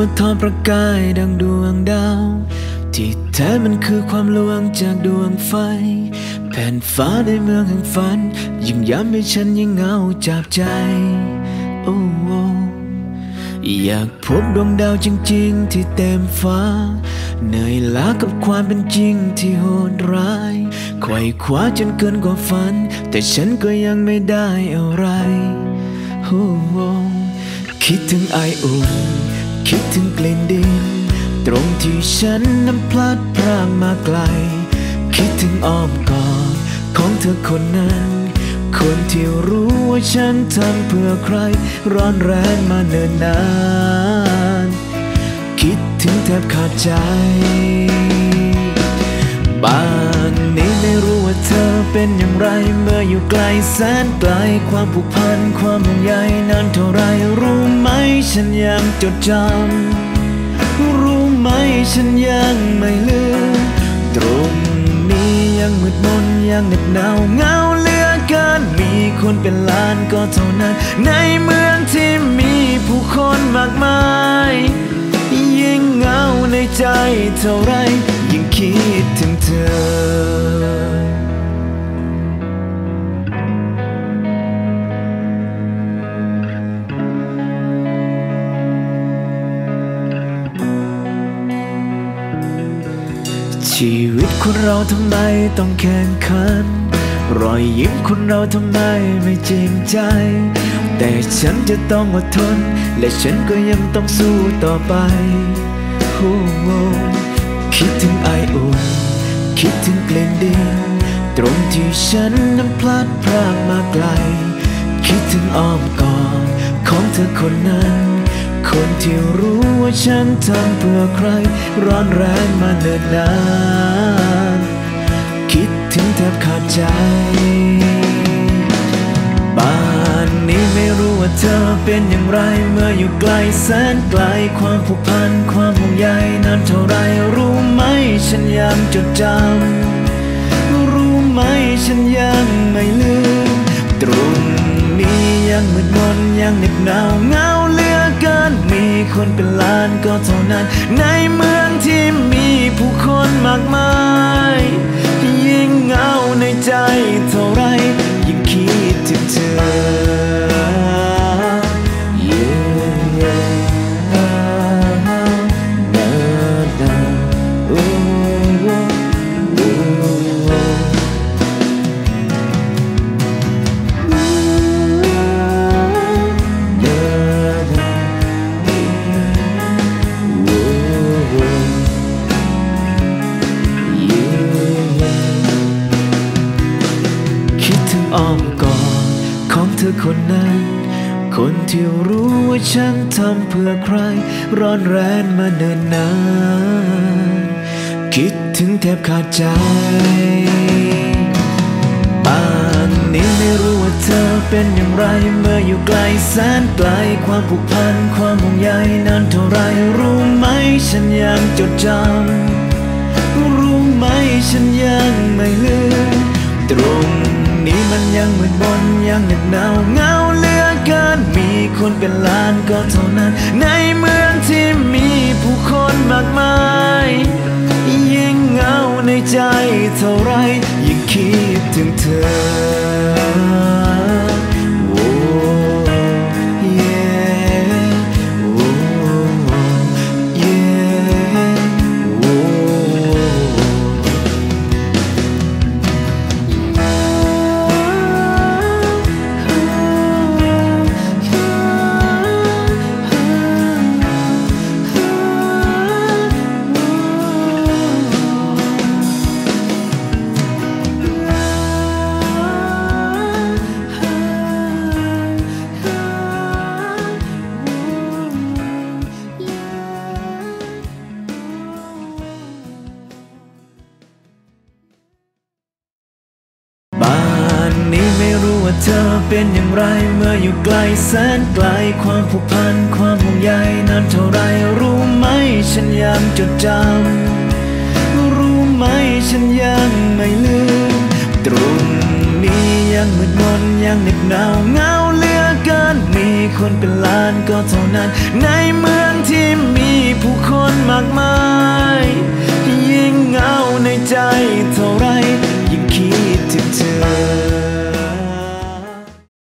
เห็นว่าทอประกายดังดวงดาว ที่แท้มันคือความลวงจากดวงไฟ แผ่นฟ้าในเมืองแห่งฝัน ยิ่งย้ำให้ฉันยิ่งเหงาจับใจโอ้โอ้อยากพบดวงดาวจริง ๆ ที่เต็มฟ้า เหนื่อยล้ากับความเป็นจริงที่โหดร้ายไขว่คว้าจนเกินกว่าฝัน แต่ฉันก็ยังไม่ได้อะไรโอ้โอ้คิดถึงไออุ่น คิดถึงกลิ่นดิน ตรงที่ฉันนั้นพลัดพรางมาไกล คิดถึงอ้อมกอดของเธอคนนั้น คนที่รู้ว่าฉันทำเพื่อใคร ร้อนแรงมาเนิ่นนาน คิดถึงแทบขาดใจ บ้านนี้ไม่รู้ว่าเธอเป็นอย่างไร เมื่ออยู่ไกลแสนไกลความผูกพันความห่วงใยนานเท่าไรรู้ไหมฉันยังจดจำรู้ไหมฉันยังไม่ลืมตรงนี้ยังมืดมนยังเหน็บหนาวเงาเหลือเกินมีคนเป็นล้านก็เท่านั้น ในเมืองที่มีผู้คนมากมาย ยิ่งเงาในใจเท่าไรยิ่งคิด ชีวิตคนเราทำไมต้องแข่งขัน รอยยิ้มคนเราทำไมไม่จริงใจ แต่ฉันจะต้องอดทน และฉันก็ยังต้องสู้ต่อไปโอ้โคิดถึงไออุ่น คิดถึงกลิ่นดินตรงที่ฉันนั้นพลัดพรากมาไกล คิดถึงอ้อมกอดของเธอคนนั้น คนที่รู้ว่าฉันทำเพื่อใคร ร้อนแรงมาเนิ่นนาน คิดถึงแทบขาดใจบ้านนี้ไม่รู้ว่าเธอเป็นอย่างไร เมื่ออยู่ไกลแสนไกลความผูกพันความห่วงใยนานเท่าไรรู้ไหมฉันยังจดจำรู้ไหมฉันยังไม่ลืม ตรงนี้ยังมืดมนยังเหน็บหนาว คนเป็นล้านก็เท่านั้น ในเมืองที่มีผู้คนมากมาย อ้อมกอดของเธอคนนั้น คนที่รู้ว่าฉันทำเพื่อใคร ร้อนแรงมาเนิ่นนาน คิดถึงแทบขาดใจป่านนี้ไม่รู้ว่าเธอเป็นอย่างไร เมื่ออยู่ไกลแสนไกล ความผูกพันความห่วงใยนานเท่าไรรู้ไหมฉันยังจดจำรู้ไหมฉันยังไม่ลืมตรง นี้มันยังมืดมนยังเหน็ดหนาวเงาเหลือเกิน มีคนเป็นล้านก็เท่านั้น ในเมืองที่มีผู้คนมากมาย ยิ่งเงาในใจเท่าไร ยิ่งคิดถึงเธอ เป็นอย่างไรเมื่ออยู่ไกลแสนไกลความผูกพันความห่วงใยนานเท่าไรรู้ไหมฉันยังจดจำรู้ไหมฉันยังไม่ลืม ตรงนี้ยังมืดมนยังเหน็บหนาวเงาเหลือเกินมีคนเป็นล้านก็เท่านั้น ในเมืองที่มี